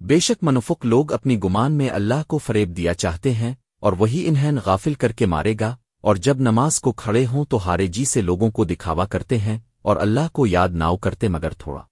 بے شک منفق لوگ اپنی گمان میں اللہ کو فریب دیا چاہتے ہیں، اور وہی انہیں غافل کر کے مارے گا، اور جب نماز کو کھڑے ہوں تو ہارے جی سے لوگوں کو دکھاوا کرتے ہیں، اور اللہ کو یاد ناؤ کرتے مگر تھوڑا۔